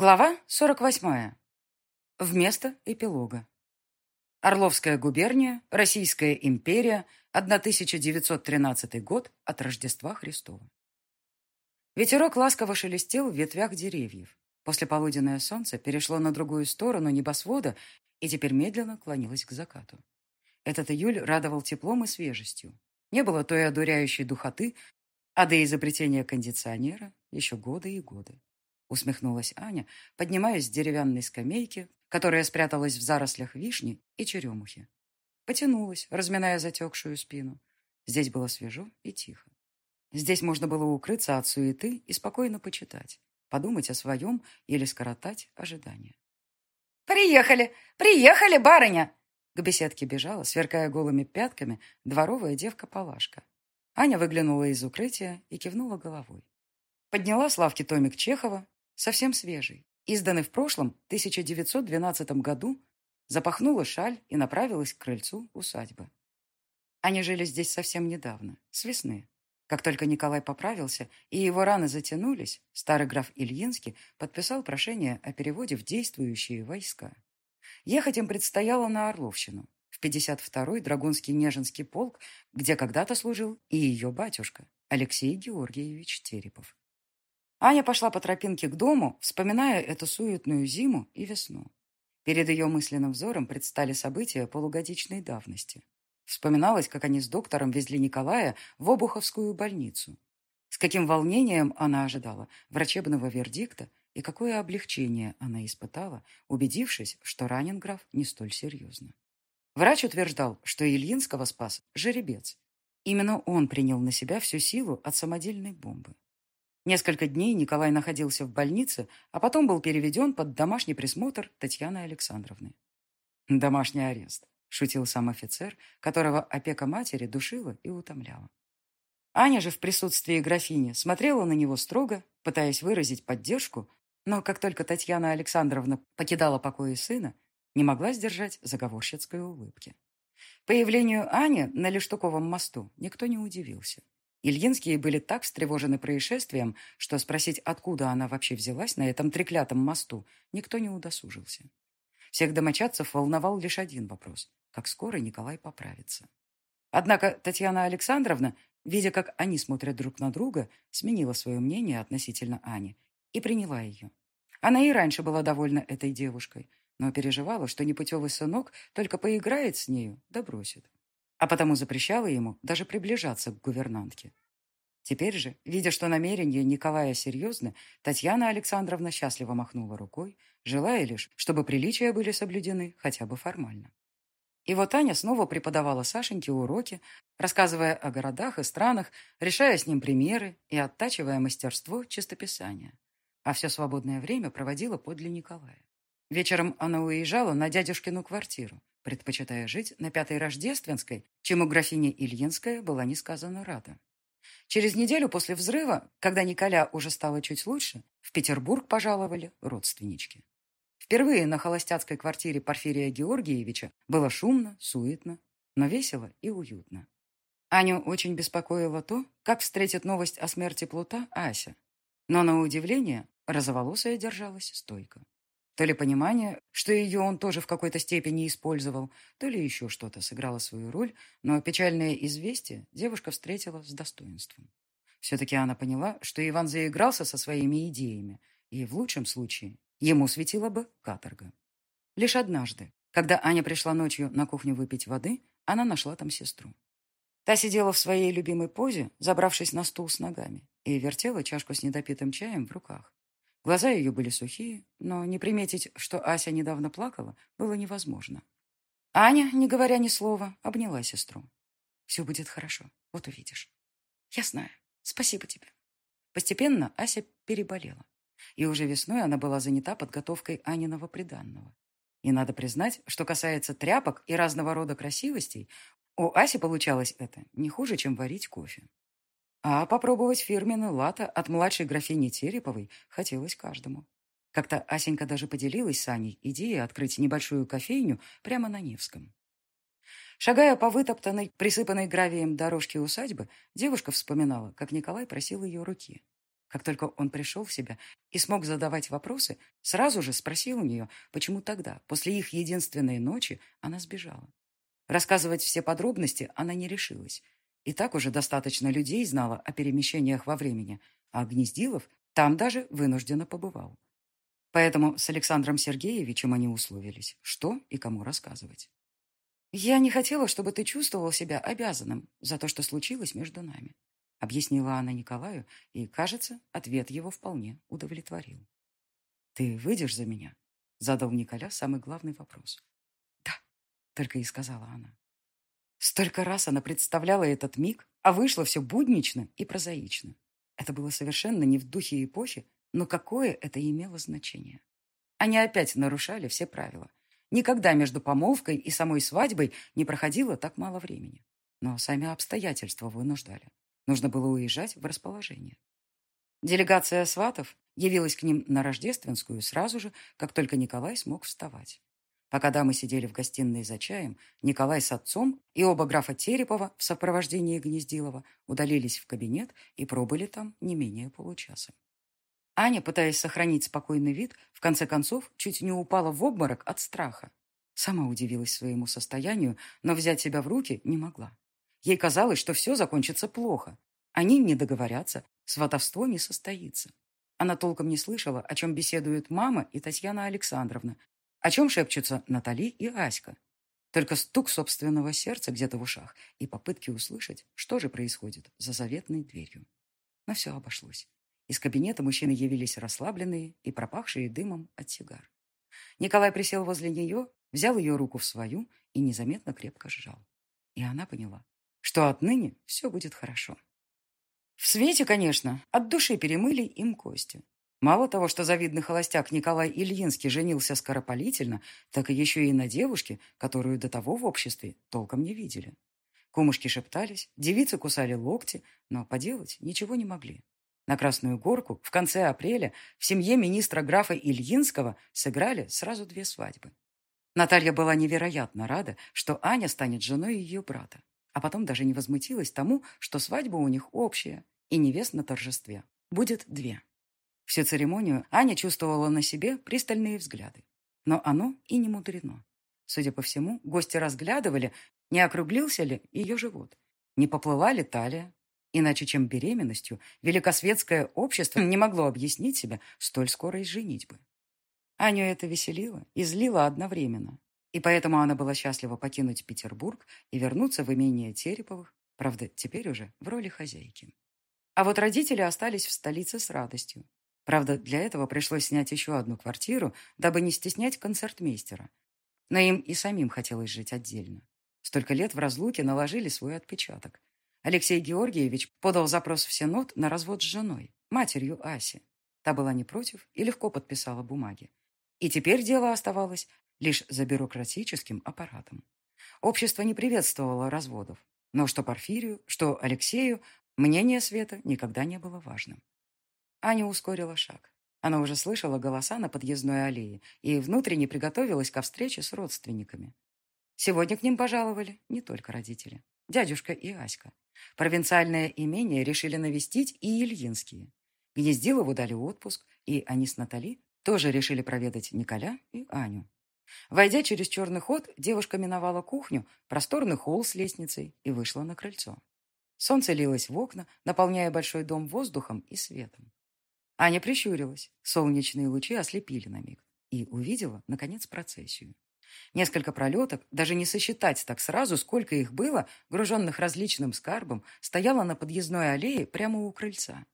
Глава 48. Вместо эпилога. Орловская губерния, Российская империя, 1913 год от Рождества Христова. Ветерок ласково шелестел в ветвях деревьев. После полуденное солнце перешло на другую сторону небосвода и теперь медленно клонилось к закату. Этот июль радовал теплом и свежестью. Не было той одуряющей духоты, а до изобретения кондиционера еще годы и годы усмехнулась Аня, поднимаясь с деревянной скамейки, которая спряталась в зарослях вишни и черемухи. Потянулась, разминая затекшую спину. Здесь было свежо и тихо. Здесь можно было укрыться от суеты и спокойно почитать, подумать о своем или скоротать ожидания. «Приехали! Приехали, барыня!» К беседке бежала, сверкая голыми пятками, дворовая девка-палашка. Аня выглянула из укрытия и кивнула головой. Подняла с лавки томик Чехова, совсем свежий, изданный в прошлом 1912 году, запахнула шаль и направилась к крыльцу усадьбы. Они жили здесь совсем недавно, с весны. Как только Николай поправился и его раны затянулись, старый граф Ильинский подписал прошение о переводе в действующие войска. Ехать им предстояло на Орловщину, в 52-й Драгунский Нежинский полк, где когда-то служил и ее батюшка, Алексей Георгиевич Терепов. Аня пошла по тропинке к дому, вспоминая эту суетную зиму и весну. Перед ее мысленным взором предстали события полугодичной давности. Вспоминалось, как они с доктором везли Николая в Обуховскую больницу. С каким волнением она ожидала врачебного вердикта и какое облегчение она испытала, убедившись, что ранен граф не столь серьезно. Врач утверждал, что Ильинского спас жеребец. Именно он принял на себя всю силу от самодельной бомбы. Несколько дней Николай находился в больнице, а потом был переведен под домашний присмотр Татьяны Александровны. «Домашний арест», — шутил сам офицер, которого опека матери душила и утомляла. Аня же в присутствии графини смотрела на него строго, пытаясь выразить поддержку, но как только Татьяна Александровна покидала покои сына, не могла сдержать заговорщицкой улыбки. Появлению Ани на Лештуковом мосту никто не удивился. Ильинские были так встревожены происшествием, что спросить, откуда она вообще взялась на этом треклятом мосту, никто не удосужился. Всех домочадцев волновал лишь один вопрос – как скоро Николай поправится. Однако Татьяна Александровна, видя, как они смотрят друг на друга, сменила свое мнение относительно Ани и приняла ее. Она и раньше была довольна этой девушкой, но переживала, что непутевый сынок только поиграет с нею да бросит а потому запрещала ему даже приближаться к гувернантке. Теперь же, видя, что намерения Николая серьезны, Татьяна Александровна счастливо махнула рукой, желая лишь, чтобы приличия были соблюдены хотя бы формально. И вот Аня снова преподавала Сашеньке уроки, рассказывая о городах и странах, решая с ним примеры и оттачивая мастерство чистописания. А все свободное время проводила подле Николая. Вечером она уезжала на дядюшкину квартиру, предпочитая жить на Пятой Рождественской, чему графиня Ильинская была несказанно рада. Через неделю после взрыва, когда Николя уже стало чуть лучше, в Петербург пожаловали родственнички. Впервые на холостяцкой квартире Порфирия Георгиевича было шумно, суетно, но весело и уютно. Аню очень беспокоило то, как встретит новость о смерти Плута Ася. Но, на удивление, розоволосая держалась стойко. То ли понимание, что ее он тоже в какой-то степени использовал, то ли еще что-то сыграло свою роль, но печальное известие девушка встретила с достоинством. Все-таки она поняла, что Иван заигрался со своими идеями, и в лучшем случае ему светила бы каторга. Лишь однажды, когда Аня пришла ночью на кухню выпить воды, она нашла там сестру. Та сидела в своей любимой позе, забравшись на стул с ногами, и вертела чашку с недопитым чаем в руках. Глаза ее были сухие, но не приметить, что Ася недавно плакала, было невозможно. Аня, не говоря ни слова, обняла сестру. «Все будет хорошо, вот увидишь». «Я знаю. Спасибо тебе». Постепенно Ася переболела. И уже весной она была занята подготовкой Аниного приданного. И надо признать, что касается тряпок и разного рода красивостей, у Аси получалось это не хуже, чем варить кофе. А попробовать фирменную лата от младшей графини Тереповой хотелось каждому. Как-то Асенька даже поделилась с Аней идеей открыть небольшую кофейню прямо на Невском. Шагая по вытоптанной, присыпанной гравием дорожке усадьбы, девушка вспоминала, как Николай просил ее руки. Как только он пришел в себя и смог задавать вопросы, сразу же спросил у нее, почему тогда, после их единственной ночи, она сбежала. Рассказывать все подробности она не решилась. И так уже достаточно людей знала о перемещениях во времени, а Гнездилов там даже вынужденно побывал. Поэтому с Александром Сергеевичем они условились, что и кому рассказывать. «Я не хотела, чтобы ты чувствовал себя обязанным за то, что случилось между нами», объяснила она Николаю, и, кажется, ответ его вполне удовлетворил. «Ты выйдешь за меня?» задал Николя самый главный вопрос. «Да», только и сказала она. Столько раз она представляла этот миг, а вышло все буднично и прозаично. Это было совершенно не в духе эпохи, но какое это имело значение? Они опять нарушали все правила, Никогда между помолвкой и самой свадьбой не проходило так мало времени. Но сами обстоятельства вынуждали. Нужно было уезжать в расположение. Делегация сватов явилась к ним на рождественскую сразу же, как только Николай смог вставать. Пока дамы сидели в гостиной за чаем, Николай с отцом и оба графа Терепова в сопровождении Гнездилова удалились в кабинет и пробыли там не менее получаса. Аня, пытаясь сохранить спокойный вид, в конце концов чуть не упала в обморок от страха. Сама удивилась своему состоянию, но взять себя в руки не могла. Ей казалось, что все закончится плохо. Они не договорятся, сватовство не состоится. Она толком не слышала, о чем беседуют мама и Татьяна Александровна, о чем шепчутся Натали и Аська. Только стук собственного сердца где-то в ушах и попытки услышать, что же происходит за заветной дверью. Но все обошлось. Из кабинета мужчины явились расслабленные и пропахшие дымом от сигар. Николай присел возле нее, взял ее руку в свою и незаметно крепко сжал. И она поняла, что отныне все будет хорошо. В свете, конечно, от души перемыли им кости. Мало того, что завидный холостяк Николай Ильинский женился скоропалительно, так и еще и на девушке, которую до того в обществе толком не видели. Кумушки шептались, девицы кусали локти, но поделать ничего не могли. На Красную Горку в конце апреля в семье министра графа Ильинского сыграли сразу две свадьбы. Наталья была невероятно рада, что Аня станет женой ее брата, а потом даже не возмутилась тому, что свадьба у них общая, и невест на торжестве будет две. Всю церемонию Аня чувствовала на себе пристальные взгляды. Но оно и не мудрено. Судя по всему, гости разглядывали, не округлился ли ее живот, не поплыла ли талия, Иначе, чем беременностью, великосветское общество не могло объяснить себе столь скорой женитьбы. Аню это веселило и злило одновременно. И поэтому она была счастлива покинуть Петербург и вернуться в имение Тереповых, правда, теперь уже в роли хозяйки. А вот родители остались в столице с радостью. Правда, для этого пришлось снять еще одну квартиру, дабы не стеснять концертмейстера. Но им и самим хотелось жить отдельно. Столько лет в разлуке наложили свой отпечаток. Алексей Георгиевич подал запрос в Сенат на развод с женой, матерью Аси. Та была не против и легко подписала бумаги. И теперь дело оставалось лишь за бюрократическим аппаратом. Общество не приветствовало разводов, но что Порфирию, что Алексею мнение Света никогда не было важным. Аня ускорила шаг. Она уже слышала голоса на подъездной аллее и внутренне приготовилась ко встрече с родственниками. Сегодня к ним пожаловали не только родители, дядюшка и Аська. Провинциальное имение решили навестить и Ильинские. Гнездилову дали отпуск, и они с Натали тоже решили проведать Николя и Аню. Войдя через черный ход, девушка миновала кухню, просторный холл с лестницей и вышла на крыльцо. Солнце лилось в окна, наполняя большой дом воздухом и светом. Аня прищурилась, солнечные лучи ослепили на миг и увидела, наконец, процессию. Несколько пролеток, даже не сосчитать так сразу, сколько их было, груженных различным скарбом, стояло на подъездной аллее прямо у крыльца.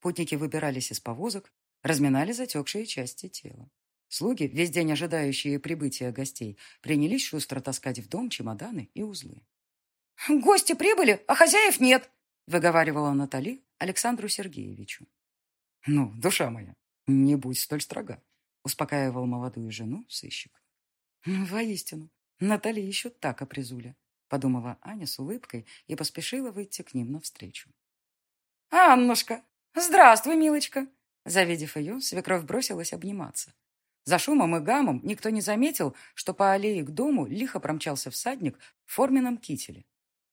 Путники выбирались из повозок, разминали затекшие части тела. Слуги, весь день ожидающие прибытия гостей, принялись шустро таскать в дом чемоданы и узлы. «Гости прибыли, а хозяев нет!» выговаривала Натали Александру Сергеевичу. «Ну, душа моя, не будь столь строга», успокаивал молодую жену сыщик. «Воистину, Наталья еще так опризуля», — подумала Аня с улыбкой и поспешила выйти к ним навстречу. «Аннушка! Здравствуй, милочка!» Завидев ее, свекровь бросилась обниматься. За шумом и гамом никто не заметил, что по аллее к дому лихо промчался всадник в форменном кителе.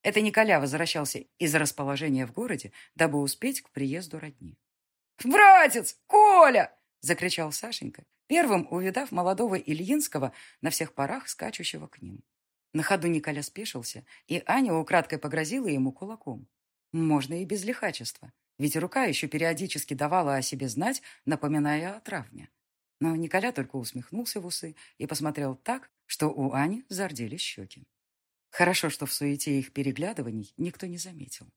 Это Николя возвращался из расположения в городе, дабы успеть к приезду родни. «Братец! Коля!» — закричал Сашенька, первым увидав молодого Ильинского на всех парах, скачущего к ним. На ходу Николя спешился, и Аня украдкой погрозила ему кулаком. Можно и без лихачества, ведь рука еще периодически давала о себе знать, напоминая о травме. Но Николя только усмехнулся в усы и посмотрел так, что у Ани зарделись щеки. Хорошо, что в суете их переглядываний никто не заметил.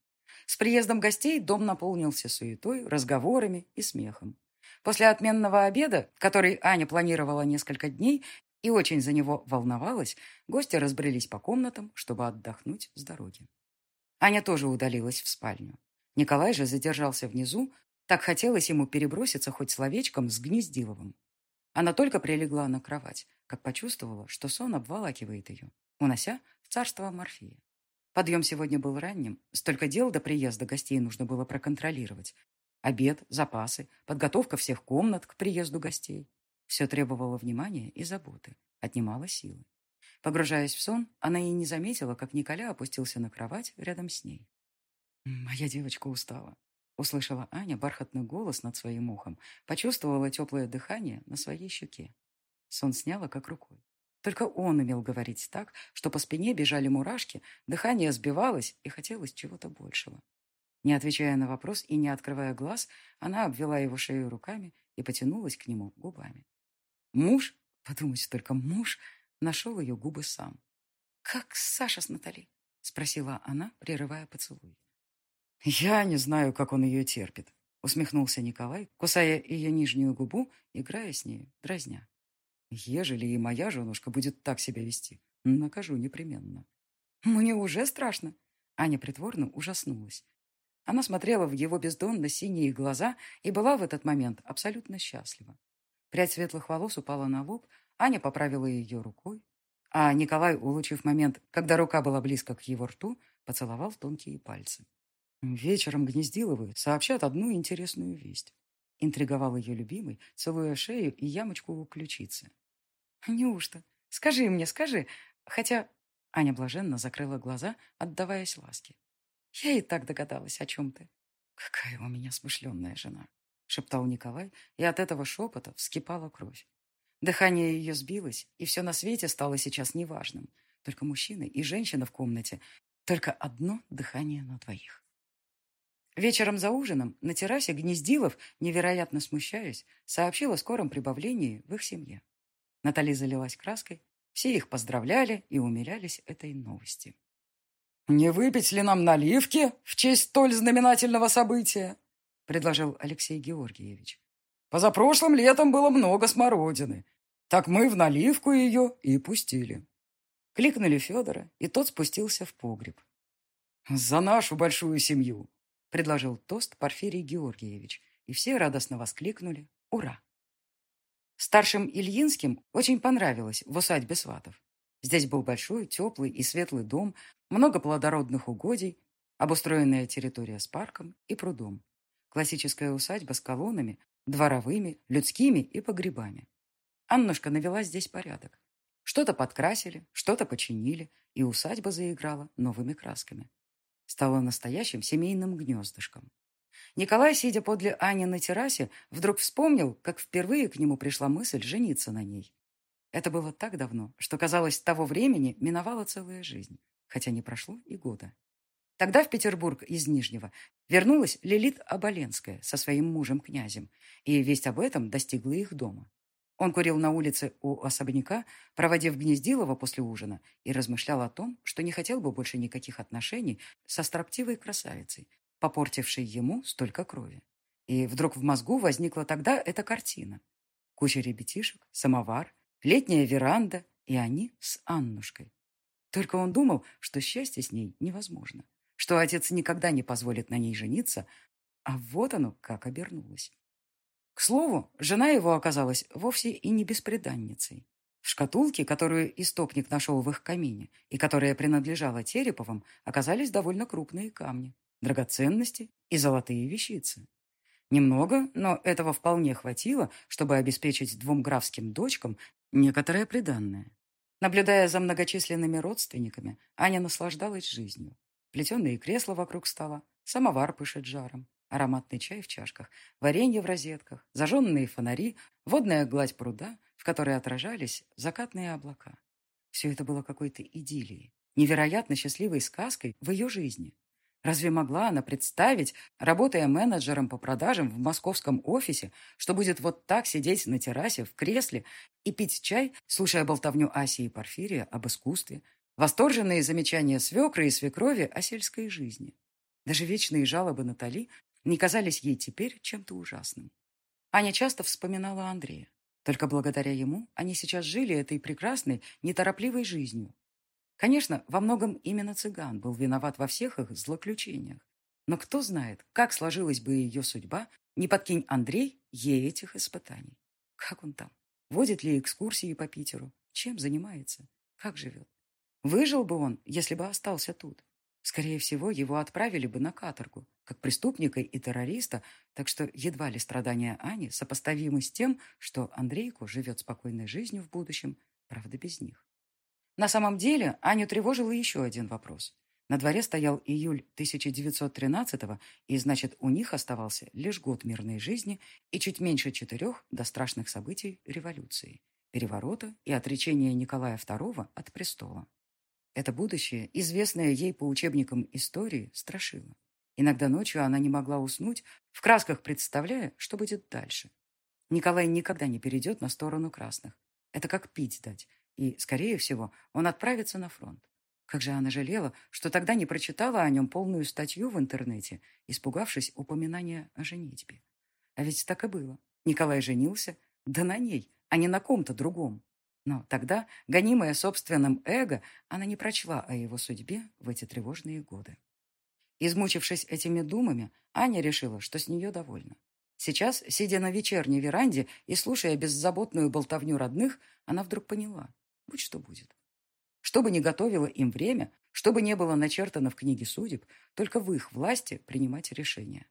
С приездом гостей дом наполнился суетой, разговорами и смехом. После отменного обеда, который Аня планировала несколько дней и очень за него волновалась, гости разбрелись по комнатам, чтобы отдохнуть с дороги. Аня тоже удалилась в спальню. Николай же задержался внизу, так хотелось ему переброситься хоть словечком с Гнездиловым. Она только прилегла на кровать, как почувствовала, что сон обволакивает ее, унося в царство Морфея. Подъем сегодня был ранним, столько дел до приезда гостей нужно было проконтролировать. Обед, запасы, подготовка всех комнат к приезду гостей. Все требовало внимания и заботы, отнимало силы. Погружаясь в сон, она и не заметила, как Николя опустился на кровать рядом с ней. «Моя девочка устала», — услышала Аня бархатный голос над своим ухом, почувствовала теплое дыхание на своей щеке. Сон сняла как рукой. Только он умел говорить так, что по спине бежали мурашки, дыхание сбивалось и хотелось чего-то большего. Не отвечая на вопрос и не открывая глаз, она обвела его шею руками и потянулась к нему губами. Муж, подумать только, муж, нашел ее губы сам. «Как Саша с Натали?» — спросила она, прерывая поцелуй. «Я не знаю, как он ее терпит», — усмехнулся Николай, кусая ее нижнюю губу, играя с нею, дразня. Ежели и моя женушка будет так себя вести, накажу непременно. Мне уже страшно. Аня притворно ужаснулась. Она смотрела в его бездонно-синие глаза и была в этот момент абсолютно счастлива. Прядь светлых волос упала на лоб, Аня поправила ее рукой, а Николай, улучив момент, когда рука была близко к его рту, поцеловал тонкие пальцы. Вечером Гнездиловы сообщат одну интересную весть. Интриговал ее любимый, целуя шею и ямочку у ключицы. «Неужто? Скажи мне, скажи. Хотя...» Аня блаженно закрыла глаза, отдаваясь ласке. «Я и так догадалась, о чем ты». «Какая у меня смышленная жена!» — шептал Николай, и от этого шепота вскипала кровь. Дыхание ее сбилось, и все на свете стало сейчас неважным. Только мужчина и женщина в комнате, только одно дыхание на двоих. Вечером за ужином на террасе Гнездилов, невероятно смущаясь, сообщил о скором прибавлении в их семье. Натали залилась краской, все их поздравляли и умилялись этой новости. «Не выпить ли нам наливки в честь столь знаменательного события?» — предложил Алексей Георгиевич. «Позапрошлым летом было много смородины. Так мы в наливку ее и пустили». Кликнули Федора, и тот спустился в погреб. «За нашу большую семью!» — предложил тост Порфирий Георгиевич, и все радостно воскликнули «Ура!». Старшим Ильинским очень понравилось в усадьбе сватов. Здесь был большой, теплый и светлый дом, много плодородных угодий, обустроенная территория с парком и прудом. Классическая усадьба с колоннами, дворовыми, людскими и погребами. Аннушка навела здесь порядок. Что-то подкрасили, что-то починили, и усадьба заиграла новыми красками стало настоящим семейным гнездышком. Николай, сидя подле Ани на террасе, вдруг вспомнил, как впервые к нему пришла мысль жениться на ней. Это было так давно, что, казалось, того времени миновала целая жизнь, хотя не прошло и года. Тогда в Петербург из Нижнего вернулась Лилит Оболенская со своим мужем-князем, и весть об этом достигла их дома. Он курил на улице у особняка, проводив Гнездилова после ужина, и размышлял о том, что не хотел бы больше никаких отношений со строптивой красавицей, попортившей ему столько крови. И вдруг в мозгу возникла тогда эта картина. Куча ребятишек, самовар, летняя веранда, и они с Аннушкой. Только он думал, что счастье с ней невозможно, что отец никогда не позволит на ней жениться, а вот оно как обернулось. К слову, жена его оказалась вовсе и не беспреданницей. В шкатулке, которую истопник нашел в их камине и которая принадлежала Тереповым, оказались довольно крупные камни, драгоценности и золотые вещицы. Немного, но этого вполне хватило, чтобы обеспечить двум графским дочкам некоторое приданное. Наблюдая за многочисленными родственниками, Аня наслаждалась жизнью. Плетеные кресла вокруг стола, самовар пышет жаром, ароматный чай в чашках, варенье в розетках, зажженные фонари, водная гладь пруда, в которой отражались закатные облака. Все это было какой-то идиллией, невероятно счастливой сказкой в ее жизни. Разве могла она представить, работая менеджером по продажам в московском офисе, что будет вот так сидеть на террасе в кресле и пить чай, слушая болтовню Аси и Порфирия об искусстве, восторженные замечания свекры и свекрови о сельской жизни? Даже вечные жалобы Натали не казались ей теперь чем-то ужасным. Аня часто вспоминала Андрея. Только благодаря ему они сейчас жили этой прекрасной, неторопливой жизнью, Конечно, во многом именно цыган был виноват во всех их злоключениях. Но кто знает, как сложилась бы ее судьба, не подкинь Андрей ей этих испытаний. Как он там? Водит ли экскурсии по Питеру? Чем занимается? Как живет? Выжил бы он, если бы остался тут. Скорее всего, его отправили бы на каторгу, как преступника и террориста, так что едва ли страдания Ани сопоставимы с тем, что Андрейку живет спокойной жизнью в будущем, правда, без них. На самом деле Аню тревожил еще один вопрос. На дворе стоял июль 1913-го, и, значит, у них оставался лишь год мирной жизни и чуть меньше четырех до страшных событий революции, переворота и отречения Николая II от престола. Это будущее, известное ей по учебникам истории, страшило. Иногда ночью она не могла уснуть, в красках представляя, что будет дальше. Николай никогда не перейдет на сторону красных. Это как пить дать и, скорее всего, он отправится на фронт. Как же она жалела, что тогда не прочитала о нем полную статью в интернете, испугавшись упоминания о женитьбе. А ведь так и было. Николай женился, да на ней, а не на ком-то другом. Но тогда, гонимая собственным эго, она не прочла о его судьбе в эти тревожные годы. Измучившись этими думами, Аня решила, что с нее довольна. Сейчас, сидя на вечерней веранде и слушая беззаботную болтовню родных, она вдруг поняла, Будь что будет. Что бы ни готовило им время, что бы не было начертано в книге судеб, только в их власти принимать решения.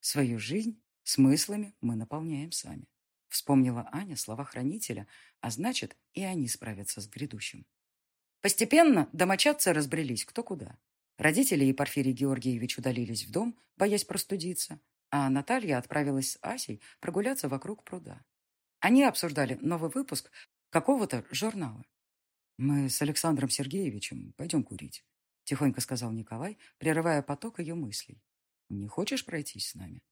Свою жизнь смыслами мы наполняем сами. Вспомнила Аня слова хранителя, а значит, и они справятся с грядущим. Постепенно домочадцы разбрелись кто куда. Родители и Порфирий Георгиевич удалились в дом, боясь простудиться, а Наталья отправилась с Асей прогуляться вокруг пруда. Они обсуждали новый выпуск какого-то журнала. «Мы с Александром Сергеевичем пойдем курить», — тихонько сказал Николай, прерывая поток ее мыслей. «Не хочешь пройтись с нами?»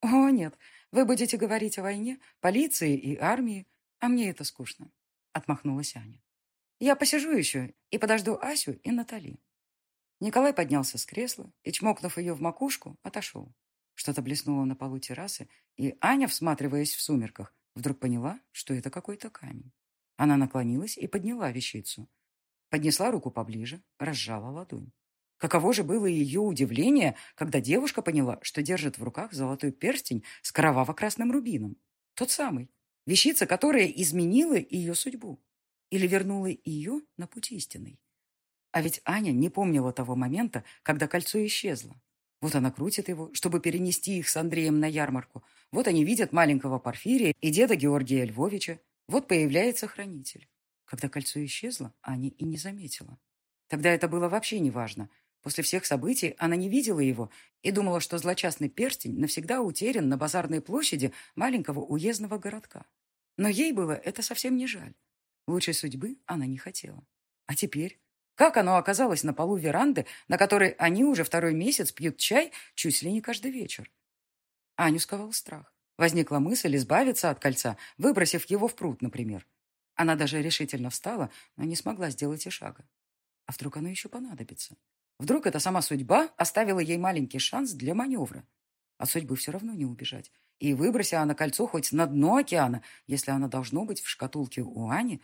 «О, нет, вы будете говорить о войне, полиции и армии, а мне это скучно», — отмахнулась Аня. «Я посижу еще и подожду Асю и Натали». Николай поднялся с кресла и, чмокнув ее в макушку, отошел. Что-то блеснуло на полу террасы, и Аня, всматриваясь в сумерках, вдруг поняла, что это какой-то камень. Она наклонилась и подняла вещицу. Поднесла руку поближе, разжала ладонь. Каково же было ее удивление, когда девушка поняла, что держит в руках золотой перстень с кроваво-красным рубином. Тот самый. Вещица, которая изменила ее судьбу. Или вернула ее на путь истинный. А ведь Аня не помнила того момента, когда кольцо исчезло. Вот она крутит его, чтобы перенести их с Андреем на ярмарку. Вот они видят маленького Порфирия и деда Георгия Львовича, вот появляется хранитель. Когда кольцо исчезло, Аня и не заметила. Тогда это было вообще неважно. После всех событий она не видела его и думала, что злочастный перстень навсегда утерян на базарной площади маленького уездного городка. Но ей было это совсем не жаль. Лучшей судьбы она не хотела. А теперь? Как оно оказалось на полу веранды, на которой они уже второй месяц пьют чай чуть ли не каждый вечер? Аню сковал страх. Возникла мысль избавиться от кольца, выбросив его в пруд, например. Она даже решительно встала, но не смогла сделать и шага. А вдруг оно еще понадобится? Вдруг эта сама судьба оставила ей маленький шанс для маневра? От судьбы все равно не убежать. И выброся она кольцо хоть на дно океана, если оно должно быть в шкатулке у Ани,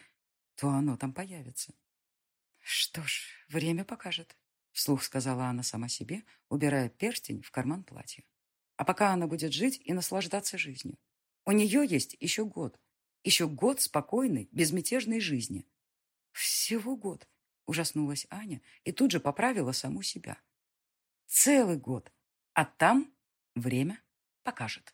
то оно там появится. Что ж, время покажет, вслух сказала она сама себе, убирая перстень в карман платья. А пока она будет жить и наслаждаться жизнью. У нее есть еще год. Еще год спокойной, безмятежной жизни. Всего год, ужаснулась Аня и тут же поправила саму себя. Целый год. А там время покажет.